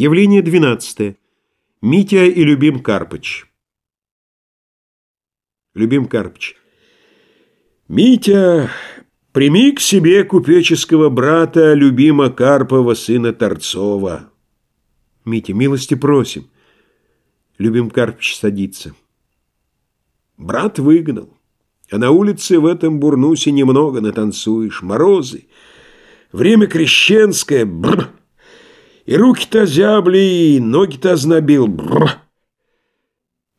Явление 12. Митя и Любим Карпыч. Любим Карпыч. Митя, прими к себе купеческого брата, любима Карпова, сына Торцова. Митя, милости просим. Любим Карпыч садится. Брат выгнал, а на улице в этом бурнусе немного натанцуешь. Морозы, время крещенское, бррр. И руки-то зябли, и ноги-то ознобил. Бррр.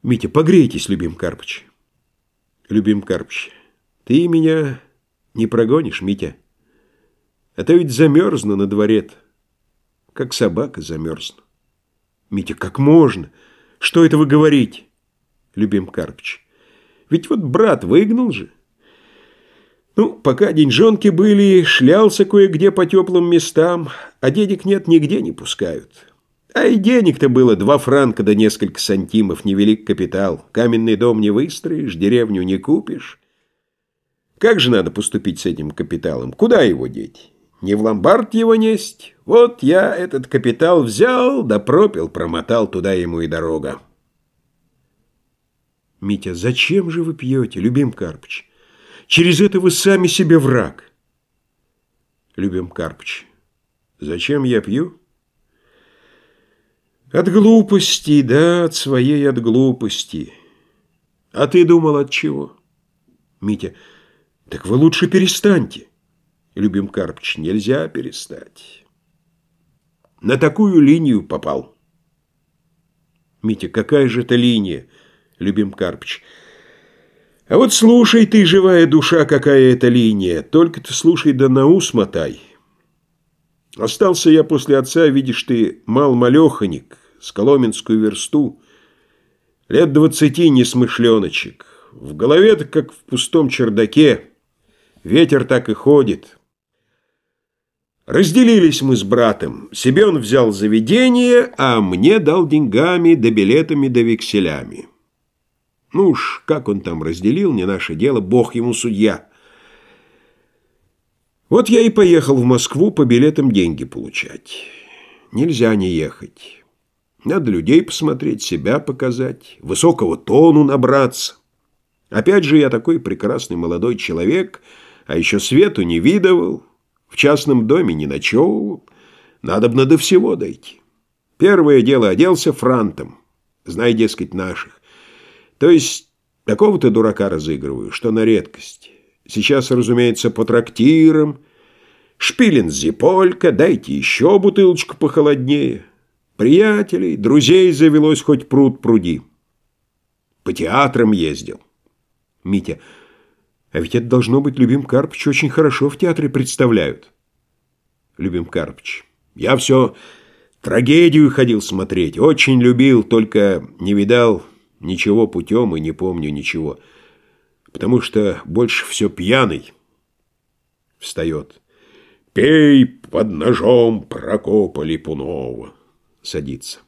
Митя, погрейтесь, Любим Карпыч. Любим Карпыч, ты меня не прогонишь, Митя. А то ведь замерзну на дворе как собака замерзну. Митя, как можно? Что это вы говорите? Любим Карпыч, ведь вот брат выгнал же. Ну, пока деньжонки были, шлялся кое-где по теплым местам, а денег нет, нигде не пускают. А и денег-то было два франка да несколько сантимов, невелик капитал. Каменный дом не выстроишь, деревню не купишь. Как же надо поступить с этим капиталом? Куда его деть? Не в ломбард его несть? Вот я этот капитал взял, да пропил, промотал, туда ему и дорога. Митя, зачем же вы пьете, любим Карпыч? Через это вы сами себе враг. Любим Карпыч. Зачем я пью? От глупости, да, от своей от глупости. А ты думал от чего? Митя. Так вы лучше перестаньте. Любим Карпыч. Нельзя перестать. На такую линию попал. Митя. Какая же это линия? Любим Карпыч. А вот слушай ты, живая душа, какая это линия. Только ты слушай да на ус мотай. Остался я после отца, видишь ты, мал-малеханик, с коломенскую версту. Лет двадцати несмышленочек. В голове-то, как в пустом чердаке. Ветер так и ходит. Разделились мы с братом. Себе он взял заведение, а мне дал деньгами да билетами да векселями. Ну уж, как он там разделил, не наше дело, бог ему судья. Вот я и поехал в Москву по билетам деньги получать. Нельзя не ехать. Надо людей посмотреть, себя показать, высокого тону набраться. Опять же, я такой прекрасный молодой человек, а еще свету не видывал, в частном доме не ночевывал. Бы до всего дойти. Первое дело оделся франтом, знай, дескать, наших. То есть такого-то дурака разыгрываю, что на редкость. Сейчас, разумеется, по трактирам. Шпилин зиполька, дайте еще бутылочку похолоднее. Приятелей, друзей завелось хоть пруд пруди. По театрам ездил. Митя, а ведь это должно быть Любим Карпыч очень хорошо в театре представляют. Любим Карпыч, я все трагедию ходил смотреть, очень любил, только не видал Ничего путем и не помню ничего. Потому что больше все пьяный. Встает. «Пей под ножом Прокопа Липунова». Садится.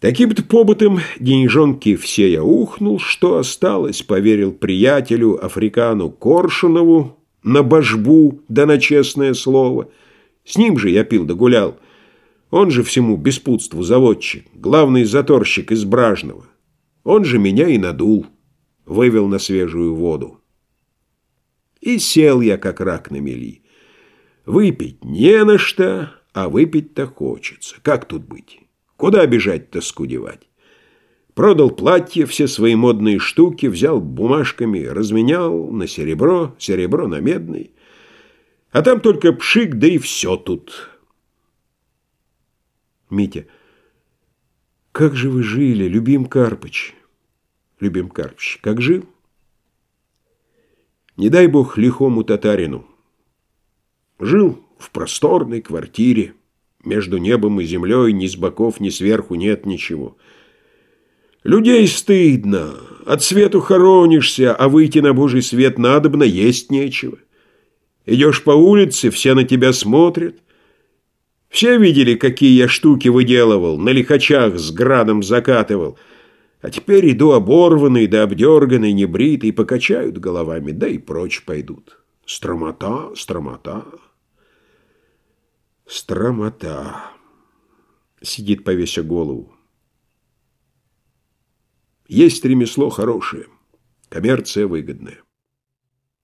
Таким-то побытом деньжонки все я ухнул, что осталось, поверил приятелю, африкану Коршунову, на божбу, да на честное слово. С ним же я пил да гулял. Он же всему беспутству заводчик, главный заторщик из Бражного. Он же меня и надул, вывел на свежую воду. И сел я, как рак на мели. Выпить не на что, а выпить-то хочется. Как тут быть? Куда бежать-то скудевать? Продал платье, все свои модные штуки, взял бумажками, разменял на серебро, серебро на медный. А там только пшик, да и все тут. Митя. Как же вы жили, Любим Карпыч? Любим Карпыч. Как жил? Не дай бог лихому татарину. Жил в просторной квартире. Между небом и землей ни с боков, ни сверху нет ничего. Людей стыдно, от свету хоронишься, а выйти на божий свет надобно, есть нечего. Идешь по улице, все на тебя смотрят — все видели, какие я штуки выделывал, на лихачах с градом закатывал. А теперь иду оборванный да обдерганный, небритый, покачают головами, да и прочь пойдут. Стромота, стромота, стромота. Сидит, повеся голову. Есть ремесло хорошее, коммерция выгодная.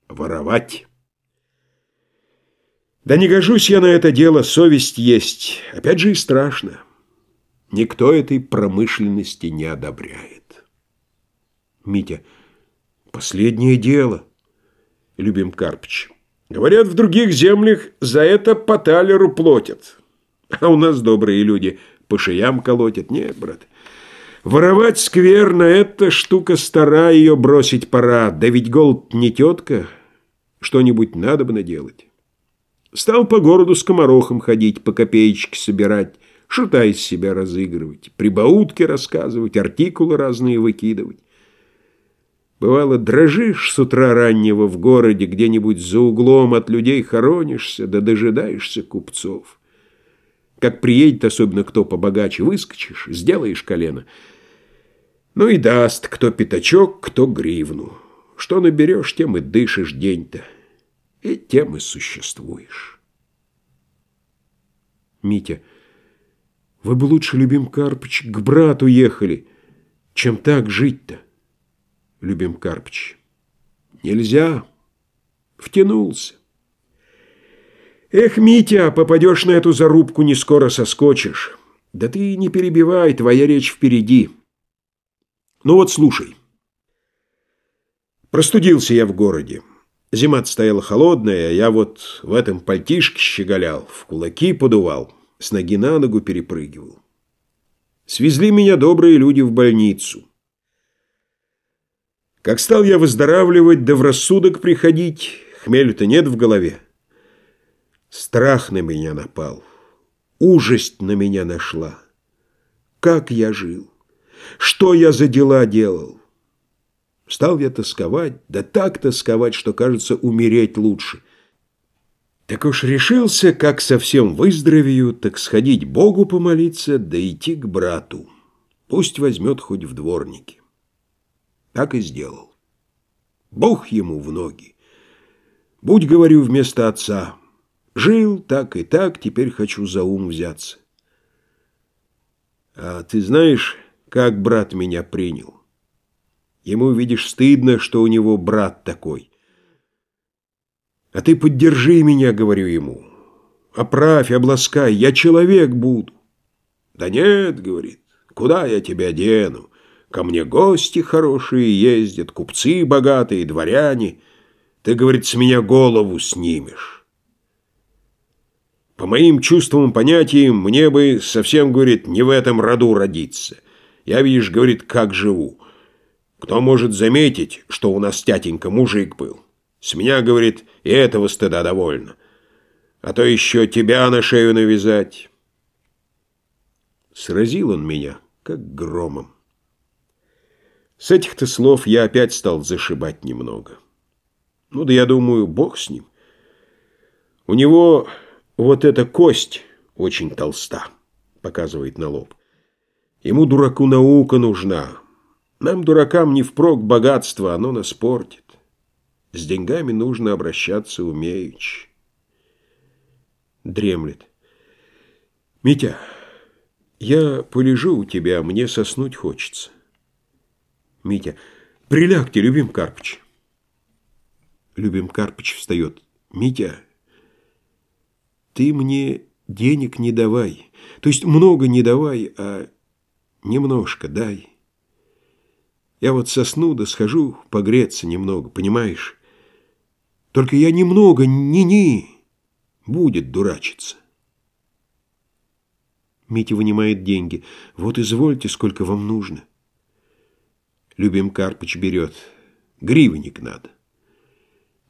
Воровать. Да не гожусь я на это дело, совесть есть. Опять же и страшно. Никто этой промышленности не одобряет. Митя, последнее дело, Любим Карпыч. Говорят, в других землях за это по талеру платят. А у нас добрые люди по шеям колотят. Нет, брат. Воровать скверно — это штука старая, ее бросить пора. Да ведь голод не тетка. Что-нибудь надо бы наделать. Стал по городу с комарохом ходить, по копеечке собирать, шута из себя разыгрывать, прибаутки рассказывать, артикулы разные выкидывать. Бывало, дрожишь с утра раннего в городе, где-нибудь за углом от людей хоронишься, да дожидаешься купцов. Как приедет, особенно кто побогаче, выскочишь, сделаешь колено. Ну и даст кто пятачок, кто гривну. Что наберешь, тем и дышишь день-то, и тем и существуешь. Митя, вы бы лучше, любим Карпыч, к брату ехали, чем так жить-то. Любим Карпыч. Нельзя. Втянулся. Эх, Митя, попадешь на эту зарубку, не скоро соскочишь. Да ты не перебивай, твоя речь впереди. Ну вот слушай. Простудился я в городе. Зима стояла холодная, а я вот в этом пальтишке щеголял, в кулаки подувал, с ноги на ногу перепрыгивал. Свезли меня добрые люди в больницу. Как стал я выздоравливать, да в рассудок приходить, хмелю-то нет в голове. Страх на меня напал, ужасть на меня нашла. Как я жил, что я за дела делал? Стал я тосковать, да так тосковать, что, кажется, умереть лучше. Так уж решился, как совсем выздоровею, так сходить Богу помолиться, да идти к брату. Пусть возьмет хоть в дворники. Так и сделал. Бог ему в ноги. Будь, говорю, вместо отца. Жил так и так, теперь хочу за ум взяться. А ты знаешь, как брат меня принял? Ему, видишь, стыдно, что у него брат такой. А ты поддержи меня, говорю ему. Оправь, обласкай, я человек буду. Да нет, говорит, куда я тебя дену? Ко мне гости хорошие ездят, купцы богатые, дворяне. Ты, говорит, с меня голову снимешь. По моим чувствам и понятиям, мне бы совсем, говорит, не в этом роду родиться. Я, видишь, говорит, как живу. Кто может заметить, что у нас тятенька мужик был? С меня, говорит, и этого стыда довольно. А то еще тебя на шею навязать. Сразил он меня, как громом. С этих-то слов я опять стал зашибать немного. Ну да я думаю, бог с ним. У него вот эта кость очень толста, показывает на лоб. Ему, дураку, наука нужна. Нам, дуракам, не впрок богатство, оно нас портит. С деньгами нужно обращаться умеючи. Дремлет. Митя, я полежу у тебя, мне соснуть хочется. Митя. Прилягте, Любим Карпыч. Любим Карпыч встает. Митя, ты мне денег не давай. То есть много не давай, а немножко дай. Я вот сосну да схожу погреться немного, понимаешь? Только я немного, ни-ни, будет дурачиться. Митя вынимает деньги. Вот извольте, сколько вам нужно. Любим Карпыч берет. Гривенник надо.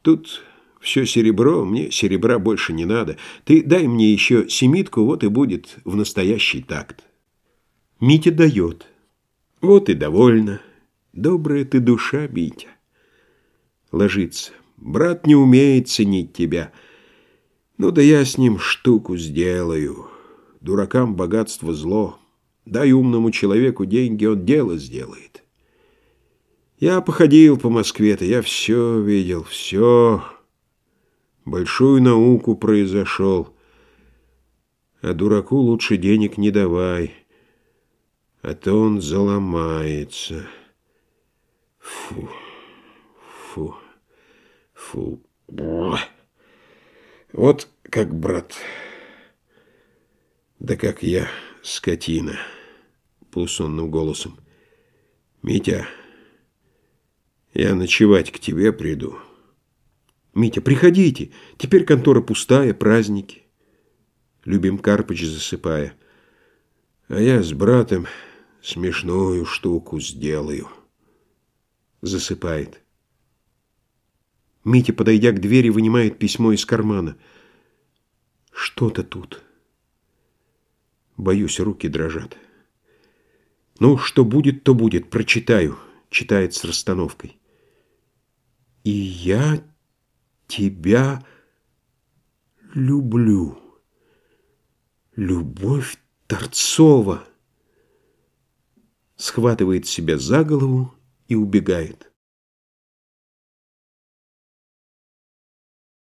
Тут все серебро, мне серебра больше не надо. Ты дай мне еще семитку, вот и будет в настоящий такт. Митя дает. Вот и довольно. Добрая ты душа, Митя. Ложится. Брат не умеет ценить тебя. Ну да я с ним штуку сделаю. Дуракам богатство зло. Дай умному человеку деньги, он дело сделает. Я походил по Москве-то, я все видел, все. Большую науку произошел. А дураку лучше денег не давай, а то он заломается. Фу, фу, фу. Вот как брат. Да как я, скотина, полусонным голосом. Митя, я ночевать к тебе приду. Митя, приходите. Теперь контора пустая, праздники. Любим Карпыч, засыпая. А я с братом смешную штуку сделаю. Засыпает. Митя, подойдя к двери, вынимает письмо из кармана. Что-то тут. Боюсь, руки дрожат. Ну, что будет, то будет. Прочитаю. Читает с расстановкой. И я тебя люблю. Любовь Торцова. Схватывает себя за голову и убегает.